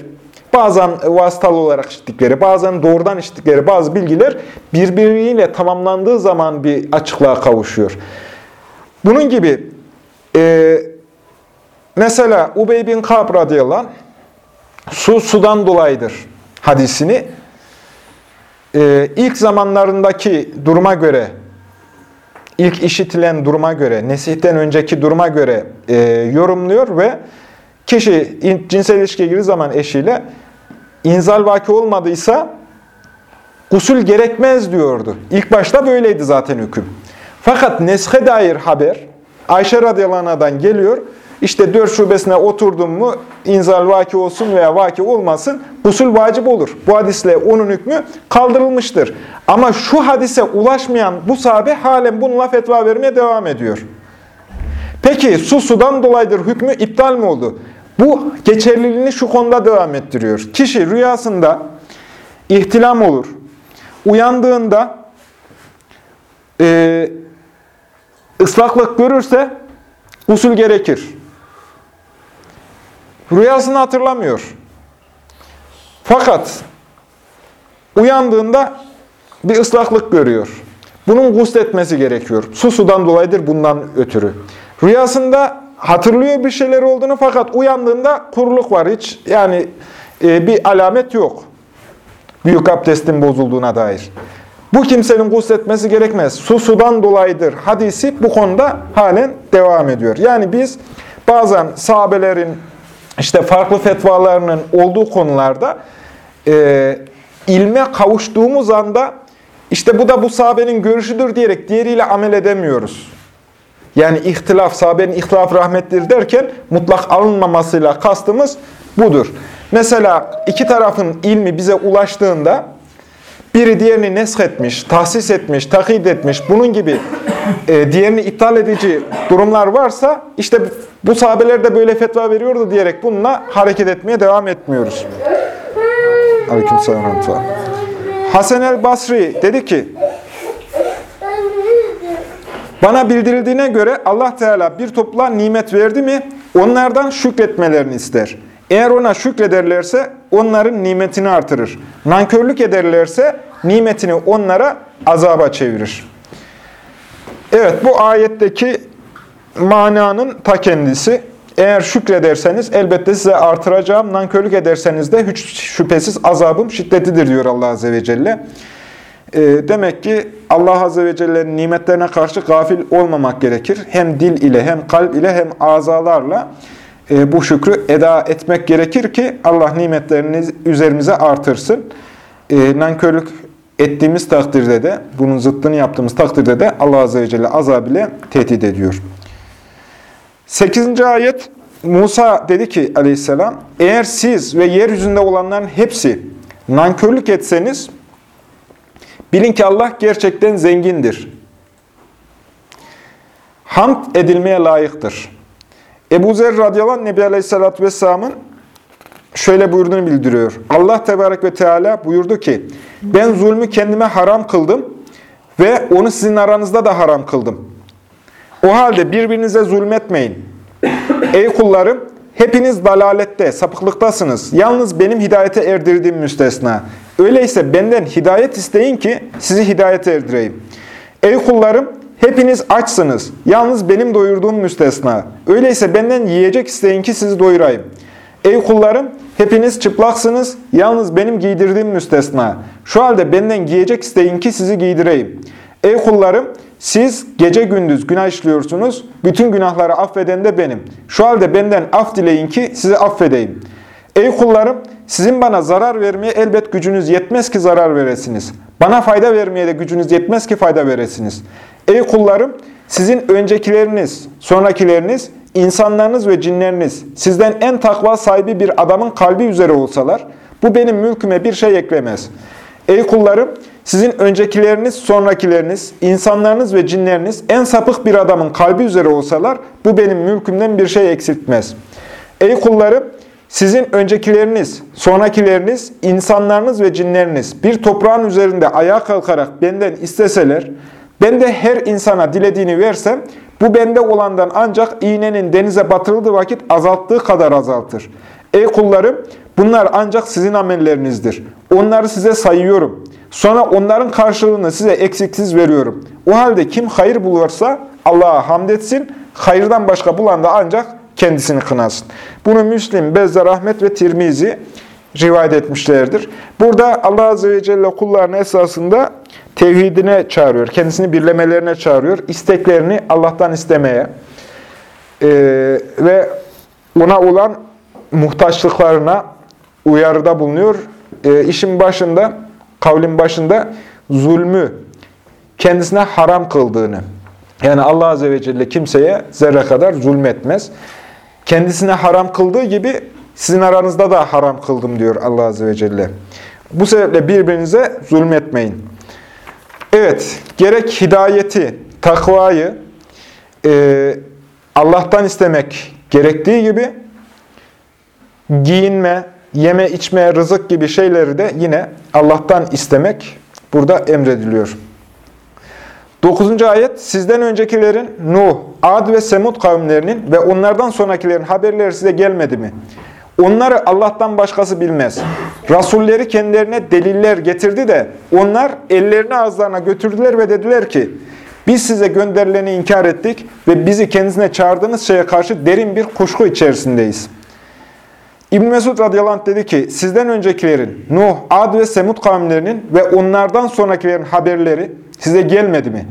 S1: bazen vasıtalı olarak işittikleri, bazen doğrudan işittikleri bazı bilgiler birbiriyle tamamlandığı zaman bir açıklığa kavuşuyor. Bunun gibi e, mesela Ubey bin Kab radıyallahu su sudan dolayıdır hadisini e, ilk zamanlarındaki duruma göre ilk işitilen duruma göre, nesihten önceki duruma göre e, yorumluyor ve kişi cinsel ilişkiye girdiği zaman eşiyle inzal vaki olmadıysa gusül gerekmez diyordu. İlk başta böyleydi zaten hüküm. Fakat neshe dair haber Ayşe radıyallahu geliyor. İşte dört şubesine oturdun mu inzal vaki olsun veya vaki olmasın gusül vacip olur. Bu hadisle onun hükmü kaldırılmıştır. Ama şu hadise ulaşmayan bu sahabe halen bununla fetva vermeye devam ediyor. Peki su sudan dolayıdır hükmü iptal mi oldu? Bu geçerliliğini şu konuda devam ettiriyor. Kişi rüyasında ihtilam olur. Uyandığında e, ıslaklık görürse usul gerekir. Rüyasını hatırlamıyor. Fakat uyandığında bir ıslaklık görüyor. Bunun gusletmesi gerekiyor. Su sudan dolayıdır bundan ötürü. Rüyasında hatırlıyor bir şeyler olduğunu fakat uyandığında kuruluk var hiç. Yani e, bir alamet yok. Büyük abdestin bozulduğuna dair. Bu kimsenin gusletmesi gerekmez. Su sudan dolayıdır hadisi bu konuda halen devam ediyor. Yani biz bazen sahabelerin işte farklı fetvalarının olduğu konularda e, ilme kavuştuğumuz anda işte bu da bu sahabenin görüşüdür diyerek diğeriyle amel edemiyoruz. Yani ihtilaf, sahabenin ihtilaf rahmettir derken mutlak alınmamasıyla kastımız budur. Mesela iki tarafın ilmi bize ulaştığında biri diğerini nesk etmiş, tahsis etmiş, takid etmiş, bunun gibi e, diğerini iptal edici durumlar varsa işte bu sahabeler de böyle fetva veriyordu diyerek bununla hareket etmeye devam etmiyoruz. Aleykümselam. Hasan el Basri dedi ki bana bildirildiğine göre Allah Teala bir topla nimet verdi mi onlardan şükretmelerini ister. Eğer ona şükrederlerse onların nimetini artırır. Nankörlük ederlerse nimetini onlara azaba çevirir. Evet bu ayetteki mananın ta kendisi. Eğer şükrederseniz elbette size artıracağım. Nankörlük ederseniz de hiç şüphesiz azabım şiddetidir diyor Allah Azze ve Celle. E, demek ki Allah Azze ve Celle'nin nimetlerine karşı gafil olmamak gerekir. Hem dil ile hem kalp ile hem azalarla e, bu şükrü eda etmek gerekir ki Allah nimetlerini üzerimize artırsın. E, nankörlük ettiğimiz takdirde de, bunun zıttını yaptığımız takdirde de Allah Azze ve Celle azab ile tehdit ediyor. 8. ayet Musa dedi ki aleyhisselam, eğer siz ve yeryüzünde olanların hepsi nankörlük etseniz, bilin ki Allah gerçekten zengindir. Hamd edilmeye layıktır. Ebu Zer radıyallahu anh Nebi Aleyhisselatü Vesselam'ın şöyle buyurduğunu bildiriyor. Allah Tebarek ve Teala buyurdu ki, ben zulmü kendime haram kıldım ve onu sizin aranızda da haram kıldım. O halde birbirinize zulmetmeyin. Ey kullarım, hepiniz dalalette, sapıklıktasınız. Yalnız benim hidayete erdirdiğim müstesna. Öyleyse benden hidayet isteyin ki sizi hidayete erdireyim. Ey kullarım, hepiniz açsınız. Yalnız benim doyurduğum müstesna. Öyleyse benden yiyecek isteyin ki sizi doyurayım. Ey kullarım, hepiniz çıplaksınız. Yalnız benim giydirdiğim müstesna. Şu halde benden giyecek isteyin ki sizi giydireyim. Ey kullarım, siz gece gündüz günah işliyorsunuz. Bütün günahları affeden de benim. Şu halde benden af dileyin ki sizi affedeyim. Ey kullarım, sizin bana zarar vermeye elbet gücünüz yetmez ki zarar veresiniz. Bana fayda vermeye de gücünüz yetmez ki fayda veresiniz. Ey kullarım, sizin öncekileriniz, sonrakileriniz, insanlarınız ve cinleriniz sizden en takva sahibi bir adamın kalbi üzere olsalar, bu benim mülküme bir şey eklemez. Ey kullarım, Sizin öncekileriniz, sonrakileriniz, insanlarınız ve cinleriniz en sapık bir adamın kalbi üzere olsalar bu benim mülkümden bir şey eksiltmez. Ey kullarım, sizin öncekileriniz, sonrakileriniz, insanlarınız ve cinleriniz bir toprağın üzerinde ayağa kalkarak benden isteseler, ben de her insana dilediğini versem, bu bende olandan ancak iğnenin denize batırıldığı vakit azalttığı kadar azaltır. Ey kullarım, bunlar ancak sizin amellerinizdir. Onları size sayıyorum. Sonra onların karşılığını size eksiksiz veriyorum. O halde kim hayır bulursa Allah'a hamd etsin, hayırdan başka bulan da ancak kendisini kınasın. Bunu Müslim, Bezzar, Ahmet ve Tirmizi rivayet etmişlerdir. Burada Allah Azze ve Celle kullarını esasında tevhidine çağırıyor, kendisini birlemelerine çağırıyor, isteklerini Allah'tan istemeye ee, ve ona olan muhtaçlıklarına uyarıda bulunuyor. Ee, işin başında, kavlin başında zulmü kendisine haram kıldığını, yani Allah Azze ve Celle kimseye zerre kadar zulmetmez. Kendisine haram kıldığı gibi sizin aranızda da haram kıldım diyor Allah Azze ve Celle. Bu sebeple birbirinize zulmetmeyin. Evet, gerek hidayeti, takvayı e, Allah'tan istemek gerektiği gibi giyinme, yeme, içme, rızık gibi şeyleri de yine Allah'tan istemek burada emrediliyor. 9. ayet, sizden öncekilerin Nuh, Ad ve Semud kavimlerinin ve onlardan sonrakilerin haberleri size gelmedi mi? Onları Allah'tan başkası bilmez. Rasulleri kendilerine deliller getirdi de onlar ellerini ağızlarına götürdüler ve dediler ki, biz size gönderileni inkar ettik ve bizi kendisine çağırdığınız şeye karşı derin bir kuşku içerisindeyiz. İbn Mesud radıyallahu anh dedi ki, sizden öncekilerin, Nuh, Ad ve Semud kavimlerinin ve onlardan sonrakilerin haberleri size gelmedi mi?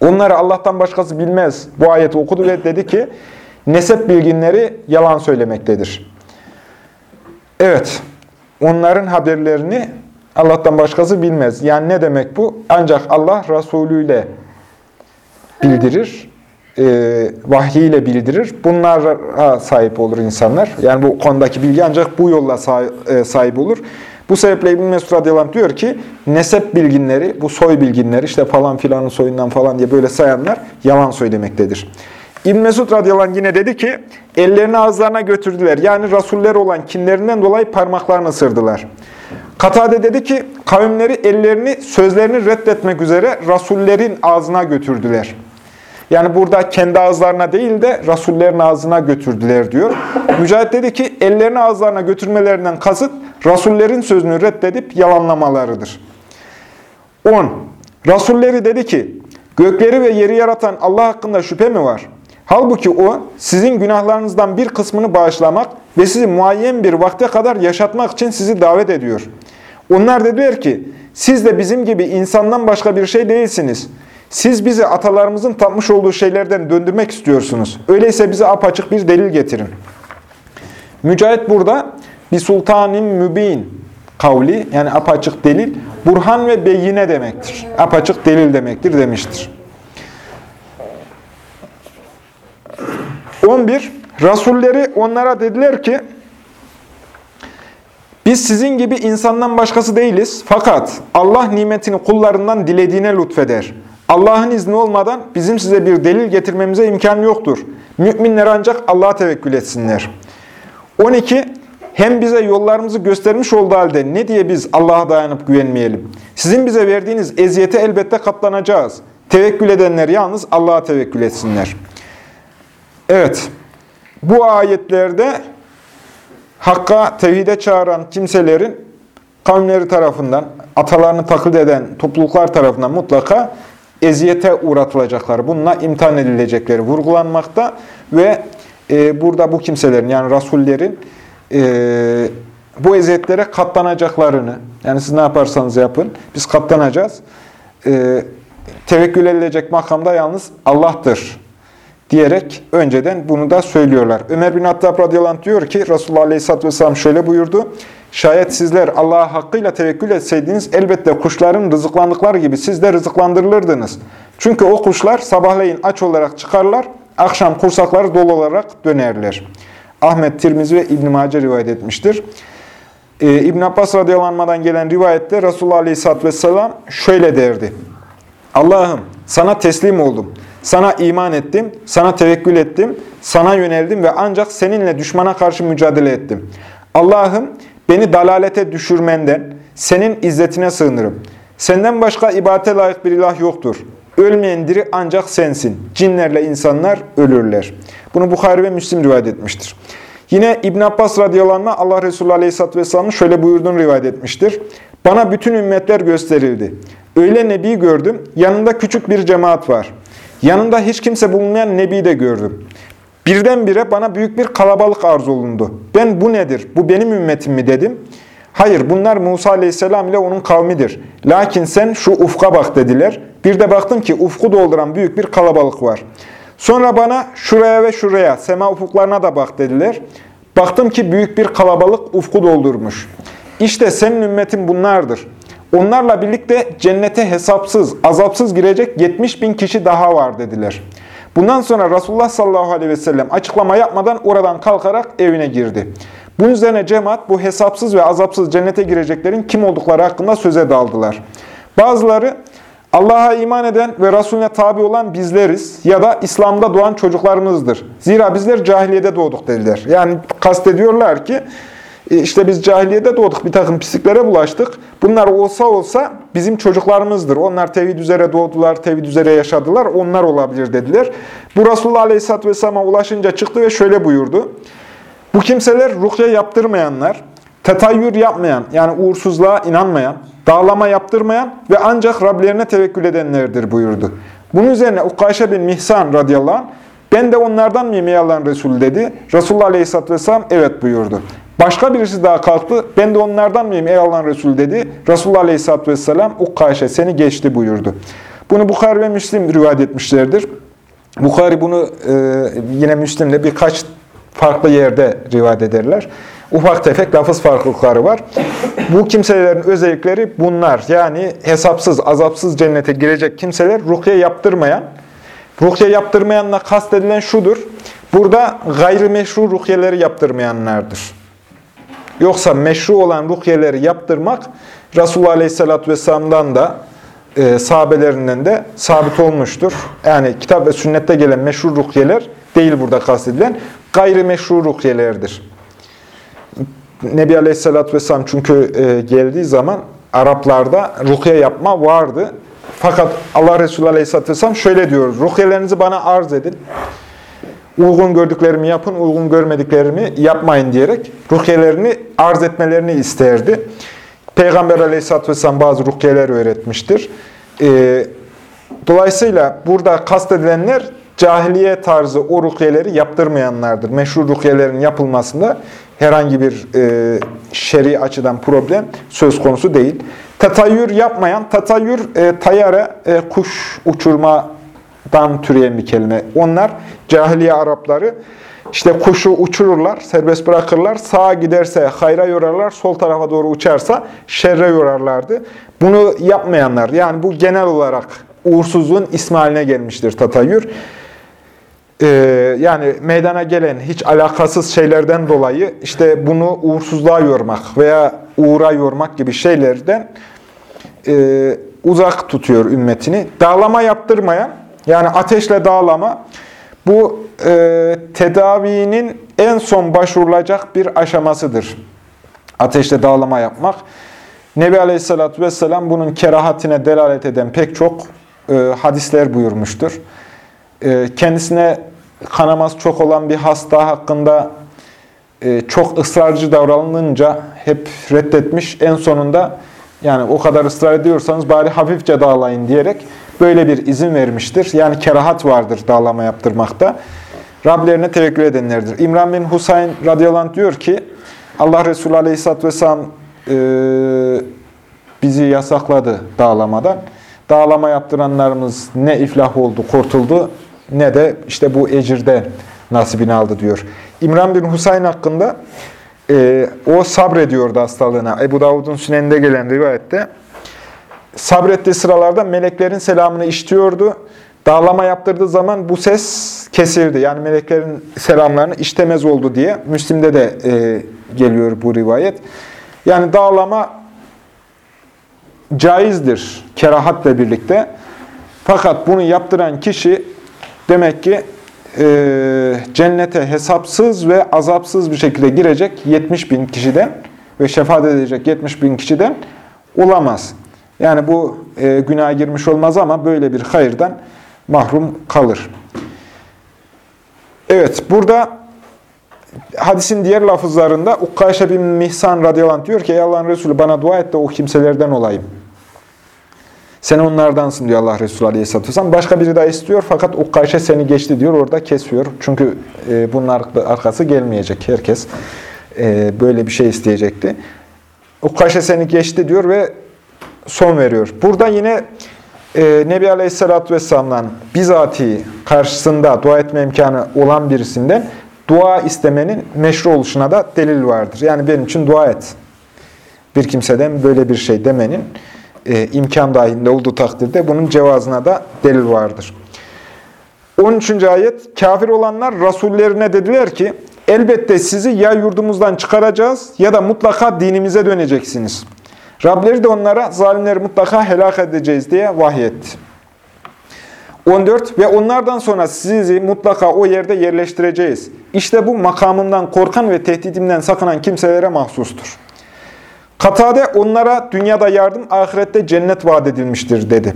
S1: Onları Allah'tan başkası bilmez. Bu ayeti okudu ve dedi ki, nesep bilginleri yalan söylemektedir. Evet, onların haberlerini Allah'tan başkası bilmez. Yani ne demek bu? Ancak Allah Resulüyle bildirir, e, vahyiyle bildirir. Bunlara sahip olur insanlar. Yani bu konudaki bilgi ancak bu yolla e, sahip olur. Bu sebeple İbn Mesud radıyallahu diyor ki nesep bilginleri, bu soy bilginleri işte falan filanın soyundan falan diye böyle sayanlar yalan söylemektedir. İbn Mesud radıyallahu yine dedi ki ellerini ağızlarına götürdüler. Yani rasuller olan kinlerinden dolayı parmaklarını ısırdılar. Katade dedi ki kavimleri ellerini sözlerini reddetmek üzere rasullerin ağzına götürdüler. Yani burada kendi ağızlarına değil de rasullerin ağzına götürdüler diyor. Mücahit dedi ki ellerini ağızlarına götürmelerinden kasıt rasullerin sözünü reddedip yalanlamalarıdır. 10. Rasulleri dedi ki gökleri ve yeri yaratan Allah hakkında şüphe mi var? Halbuki o sizin günahlarınızdan bir kısmını bağışlamak ve sizi muayyen bir vakte kadar yaşatmak için sizi davet ediyor. Onlar dediler ki siz de bizim gibi insandan başka bir şey değilsiniz. Siz bizi atalarımızın tapmış olduğu şeylerden döndürmek istiyorsunuz. Öyleyse bize apaçık bir delil getirin. Mücahit burada bir sultanin mübin kavli yani apaçık delil, burhan ve beyine demektir. Apaçık delil demektir demiştir. 11. Rasulleri onlara dediler ki, biz sizin gibi insandan başkası değiliz. Fakat Allah nimetini kullarından dilediğine lütfeder. Allah'ın izni olmadan bizim size bir delil getirmemize imkan yoktur. Müminler ancak Allah'a tevekkül etsinler. 12. Hem bize yollarımızı göstermiş olduğu halde ne diye biz Allah'a dayanıp güvenmeyelim? Sizin bize verdiğiniz eziyete elbette katlanacağız. Tevekkül edenler yalnız Allah'a tevekkül etsinler. Evet, bu ayetlerde Hakka, tevhide çağıran kimselerin kavimleri tarafından, atalarını taklit eden topluluklar tarafından mutlaka eziyete uğratılacakları, bununla imtihan edilecekleri vurgulanmakta ve e, burada bu kimselerin yani rasullerin e, bu eziyetlere katlanacaklarını, yani siz ne yaparsanız yapın, biz katlanacağız. E, tevekkül edilecek makamda yalnız Allah'tır diyerek önceden bunu da söylüyorlar. Ömer bin Hattab radıyallahu anh diyor ki Resulullah aleyhisselatü vesselam şöyle buyurdu. Şayet sizler Allah'a hakkıyla tevekkül etseydiniz elbette kuşların rızıklandıkları gibi siz de rızıklandırılırdınız. Çünkü o kuşlar sabahleyin aç olarak çıkarlar, akşam kursakları dolu olarak dönerler. Ahmet, Tirmizi ve İbn-i Mace rivayet etmiştir. Ee, İbn Abbas radıyallahu gelen rivayette Resulullah aleyhisselatü vesselam şöyle derdi. Allah'ım sana teslim oldum. Sana iman ettim, sana tevekkül ettim, sana yöneldim ve ancak seninle düşmana karşı mücadele ettim. Allah'ım beni dalalete düşürmenden, senin izzetine sığınırım. Senden başka ibadete layık bir ilah yoktur. Ölmeyen diri ancak sensin. Cinlerle insanlar ölürler. Bunu Bukhari ve Müslim rivayet etmiştir. Yine İbn Abbas radıyallahu Allah Resulü aleyhisselatü vesselamın şöyle buyurduğunu rivayet etmiştir. Bana bütün ümmetler gösterildi. Öyle nebi gördüm, yanında küçük bir cemaat var. Yanında hiç kimse bulunmayan nebi de gördüm. Birdenbire bana büyük bir kalabalık arz olundu. Ben bu nedir, bu benim ümmetim mi dedim. Hayır bunlar Musa aleyhisselam ile onun kavmidir. Lakin sen şu ufka bak dediler. Bir de baktım ki ufku dolduran büyük bir kalabalık var. Sonra bana şuraya ve şuraya, sema ufuklarına da bak dediler. Baktım ki büyük bir kalabalık ufku doldurmuş. İşte senin ümmetin bunlardır. Onlarla birlikte cennete hesapsız, azapsız girecek 70 bin kişi daha var dediler. Bundan sonra Resulullah sallallahu aleyhi ve sellem açıklama yapmadan oradan kalkarak evine girdi. Bunun üzerine cemaat bu hesapsız ve azapsız cennete gireceklerin kim oldukları hakkında söze daldılar. Bazıları Allah'a iman eden ve Resulüne tabi olan bizleriz ya da İslam'da doğan çocuklarımızdır. Zira bizler cahiliyede doğduk dediler. Yani kastediyorlar ki işte biz cahiliyede doğduk, bir takım pisliklere bulaştık. Bunlar olsa olsa bizim çocuklarımızdır. Onlar tevhid üzere doğdular, tevhid üzere yaşadılar, onlar olabilir dediler. Bu Resulullah Aleyhisselatü Vesselam'a ulaşınca çıktı ve şöyle buyurdu. Bu kimseler ruhya yaptırmayanlar, tetayyür yapmayan, yani uğursuzluğa inanmayan, dağlama yaptırmayan ve ancak Rablerine tevekkül edenlerdir buyurdu. Bunun üzerine Ukkaşe bin Mihsan radıyallahu anh, ben de onlardan mıyım ey Allah'ın Resulü dedi. Resulullah aleyhisselatü vesselam evet buyurdu. Başka birisi daha kalktı. Ben de onlardan mıyım ey Allah'ın Resulü dedi. Resulullah Aleyhisselatü Vesselam Ukkaşe seni geçti buyurdu. Bunu Bukhari ve Müslim rivayet etmişlerdir. Bukhari bunu e, yine Müslim'de birkaç farklı yerde rivayet ederler. Ufak tefek lafız farklılıkları var. Bu kimselerin özellikleri bunlar. Yani hesapsız, azapsız cennete girecek kimseler rukiye yaptırmayan, rukiye yaptırmayanla kastedilen şudur. Burada gayrimeşru rukiyeleri yaptırmayanlardır. Yoksa meşru olan rukiyeleri yaptırmak Resulullah Aleyhisselatü Vesselam'dan da e, sahabelerinden de sabit olmuştur. Yani kitap ve sünnette gelen meşru rukiyeler değil burada kastedilen gayrimeşru rukiyelerdir. Nebi Aleyhisselatü Vesselam çünkü e, geldiği zaman Araplarda rukiye yapma vardı. Fakat Allah Resulü Aleyhisselatü Vesselam şöyle diyor, rukiyelerinizi bana arz edin uygun gördüklerimi yapın, uygun görmediklerimi yapmayın diyerek rukyelerini arz etmelerini isterdi. Peygamber aleyhisselatü vesselam bazı rukyeler öğretmiştir. Ee, dolayısıyla burada kastedilenler cahiliye tarzı o rukyeleri yaptırmayanlardır. Meşhur rukyelerin yapılmasında herhangi bir e, şer'i açıdan problem söz konusu değil. Tatayyür yapmayan, tatayyür e, tayara, e, kuş uçurma dan türeyen bir kelime. Onlar cahiliye Arapları işte kuşu uçururlar, serbest bırakırlar. Sağa giderse hayra yorarlar, sol tarafa doğru uçarsa şerre yorarlardı. Bunu yapmayanlar, yani bu genel olarak uğursuzluğun ismi haline gelmiştir tatayyür. Ee, yani meydana gelen hiç alakasız şeylerden dolayı işte bunu uğursuzluğa yormak veya uğra yormak gibi şeylerden e, uzak tutuyor ümmetini. Dağlama yaptırmayan, yani ateşle dağlama bu e, tedavinin en son başvurulacak bir aşamasıdır. Ateşle dağlama yapmak. Nebi Aleyhisselatü Vesselam bunun kerahatine delalet eden pek çok e, hadisler buyurmuştur. E, kendisine kanaması çok olan bir hasta hakkında e, çok ısrarcı davranılınca hep reddetmiş. En sonunda yani o kadar ısrar ediyorsanız bari hafifçe dağlayın diyerek böyle bir izin vermiştir. Yani kerahat vardır dağlama yaptırmakta. Rablerine tevekkül edenlerdir. İmran bin Husayn radıyallahu diyor ki, Allah Resulü aleyhisselatü vesselam e, bizi yasakladı dağlamadan. Dağlama yaptıranlarımız ne iflah oldu, kurtuldu ne de işte bu ecirde nasibini aldı diyor. İmran bin Husayn hakkında e, o sabrediyordu hastalığına. Ebu Davud'un süneninde gelen rivayette sabrettiği sıralarda meleklerin selamını işitiyordu. Dağlama yaptırdığı zaman bu ses kesildi. Yani meleklerin selamlarını iştemez oldu diye. Müslim'de de e, geliyor bu rivayet. Yani dağlama caizdir kerahatla birlikte. Fakat bunu yaptıran kişi demek ki e, cennete hesapsız ve azapsız bir şekilde girecek 70 bin kişiden ve şefaat edecek 70 bin kişiden olamaz. Yani bu e, günaha girmiş olmaz ama böyle bir hayırdan mahrum kalır. Evet, burada hadisin diğer lafızlarında Ukkaşe bin Mihsan radıyallahu anh diyor ki Ey Allah'ın Resulü bana dua et de o kimselerden olayım. Sen onlardansın diyor Allah Resulü Aleyhisselatü Vesselam. Başka biri daha istiyor fakat Ukkaşe seni geçti diyor. Orada kesiyor. Çünkü e, bunun arkası gelmeyecek. Herkes e, böyle bir şey isteyecekti. Ukkaşe seni geçti diyor ve son veriyor. Burada yine e, Nebi Aleyhisselatü Vesselam'dan bizatihi karşısında dua etme imkanı olan birisinden dua istemenin meşru oluşuna da delil vardır. Yani benim için dua et. Bir kimseden böyle bir şey demenin e, imkan dahilinde olduğu takdirde bunun cevazına da delil vardır. 13. ayet, kafir olanlar rasullerine dediler ki, elbette sizi ya yurdumuzdan çıkaracağız ya da mutlaka dinimize döneceksiniz. Rableri de onlara zalimleri mutlaka helak edeceğiz diye vahyetti. 14. Ve onlardan sonra sizi mutlaka o yerde yerleştireceğiz. İşte bu makamından korkan ve tehdidimden sakınan kimselere mahsustur. Katade onlara dünyada yardım, ahirette cennet vaat edilmiştir dedi.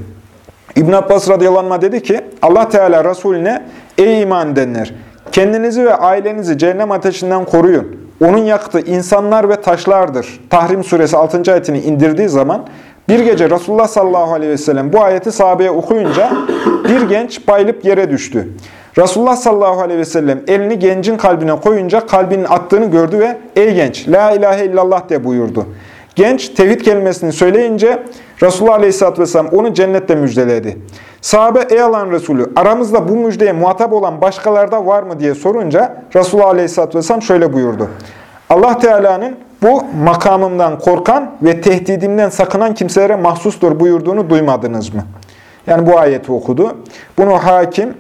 S1: İbn Abbas radıyallahu anh dedi ki, Allah Teala Resulüne, ey iman edenler, kendinizi ve ailenizi cehennem ateşinden koruyun. Onun yakıtı insanlar ve taşlardır. Tahrim suresi 6. ayetini indirdiği zaman, bir gece Resulullah sallallahu aleyhi ve sellem bu ayeti sahabeye okuyunca bir genç bayılıp yere düştü. Resulullah sallallahu aleyhi ve sellem elini gencin kalbine koyunca kalbinin attığını gördü ve ''Ey genç, la ilahe illallah'' de buyurdu. Genç tevhid kelimesini söyleyince Resulullah aleyhisselatü vesselam onu cennette müjdeledi. Sahabe ey Allah'ın Resulü aramızda bu müjdeye muhatap olan başkalarda var mı diye sorunca Resulullah aleyhisselatü vesselam şöyle buyurdu. Allah Teala'nın bu makamımdan korkan ve tehdidimden sakınan kimselere mahsustur buyurduğunu duymadınız mı? Yani bu ayeti okudu. Bunu hakim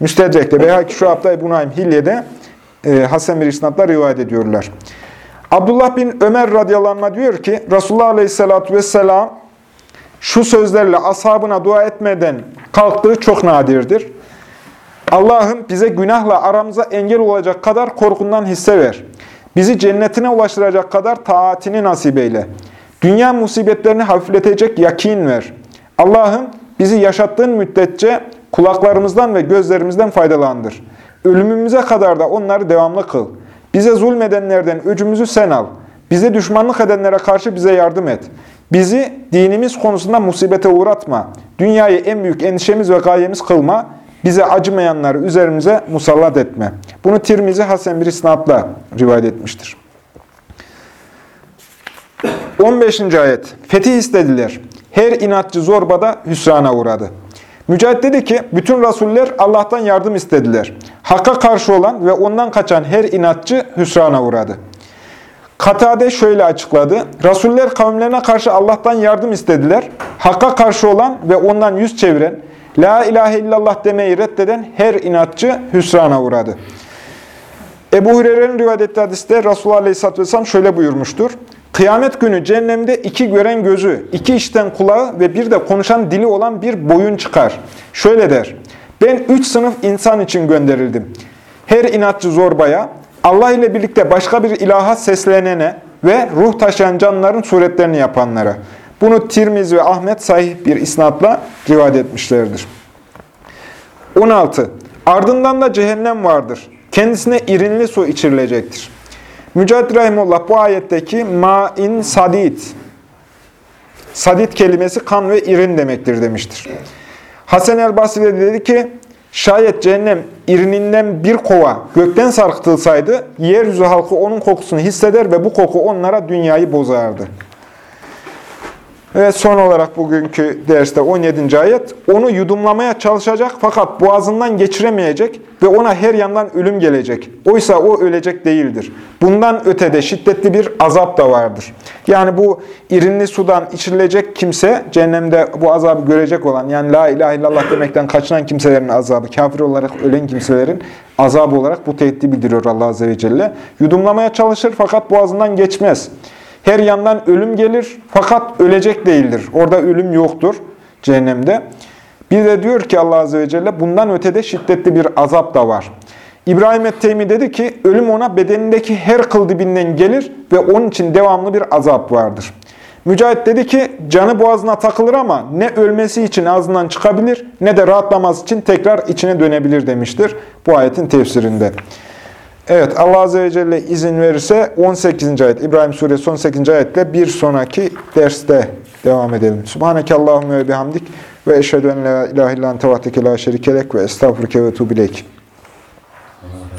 S1: Müstedrek'te Beyhaki Şuab'da Ebu Naim Hilye'de e, Hasan bir isnatla rivayet ediyorlar. Abdullah bin Ömer radıyallahu diyor ki Resulullah aleyhissalatü vesselam şu sözlerle ashabına dua etmeden kalktığı çok nadirdir. Allah'ım bize günahla aramıza engel olacak kadar korkundan hisse ver. Bizi cennetine ulaştıracak kadar taatini nasip eyle. Dünya musibetlerini hafifletecek yakin ver. Allah'ım bizi yaşattığın müddetçe kulaklarımızdan ve gözlerimizden faydalandır. Ölümümüze kadar da onları devamlı kıl. Bize zulmedenlerden öcümüzü sen al. Bize düşmanlık edenlere karşı bize yardım et. Bizi dinimiz konusunda musibete uğratma. Dünyayı en büyük endişemiz ve gayemiz kılma. Bize acımayanları üzerimize musallat etme. Bunu Tirmizi Hasan bir isnatla rivayet etmiştir. 15. ayet. Fetih istediler. Her inatçı zorbada hüsrana uğradı. Mücahit dedi ki, bütün rasuller Allah'tan yardım istediler. Hakka karşı olan ve ondan kaçan her inatçı hüsrana uğradı. Katade şöyle açıkladı. Rasuller kavimlerine karşı Allah'tan yardım istediler. Hakka karşı olan ve ondan yüz çeviren, La ilahe illallah demeyi reddeden her inatçı hüsrana uğradı. Ebu Hureyre'nin rivayet ettiği hadiste Resulullah Aleyhisselatü Vesselam şöyle buyurmuştur. Kıyamet günü cehennemde iki gören gözü, iki işten kulağı ve bir de konuşan dili olan bir boyun çıkar. Şöyle der, ben üç sınıf insan için gönderildim. Her inatçı zorbaya, Allah ile birlikte başka bir ilaha seslenene ve ruh taşıyan canlıların suretlerini yapanlara. Bunu Tirmiz ve Ahmet sahih bir isnatla rivayet etmişlerdir. 16. Ardından da cehennem vardır. Kendisine irinli su içirilecektir. Mücahit Rahimullah bu ayetteki ma'in sadid, sadid kelimesi kan ve irin demektir demiştir. Hasan el-Basri dedi ki, şayet cehennem irininden bir kova gökten sarkıtılsaydı, yeryüzü halkı onun kokusunu hisseder ve bu koku onlara dünyayı bozardı. Ve son olarak bugünkü derste 17. ayet, onu yudumlamaya çalışacak fakat boğazından geçiremeyecek ve ona her yandan ölüm gelecek. Oysa o ölecek değildir. Bundan ötede şiddetli bir azap da vardır. Yani bu irinli sudan içirilecek kimse, cehennemde bu azabı görecek olan, yani la ilahe illallah demekten kaçınan kimselerin azabı, kafir olarak ölen kimselerin azabı olarak bu tehdidi bildiriyor Allah Azze ve Celle. Yudumlamaya çalışır fakat boğazından geçmez. Her yandan ölüm gelir fakat ölecek değildir. Orada ölüm yoktur cehennemde. Bir de diyor ki Allah Azze ve Celle bundan ötede şiddetli bir azap da var. İbrahim Etteymi dedi ki ölüm ona bedenindeki her kıl dibinden gelir ve onun için devamlı bir azap vardır. Mücahit dedi ki canı boğazına takılır ama ne ölmesi için ağzından çıkabilir ne de rahatlaması için tekrar içine dönebilir demiştir bu ayetin tefsirinde. Evet Allah Azze ve Celle izin verirse 18. ayet İbrahim Suresi 18. ayetle bir sonraki derste devam edelim. Subhaneke Allahümme ve bihamdik ve eşhedü en la ilahe illan tevahdeke la şerikelek ve estağfurke ve tubilek.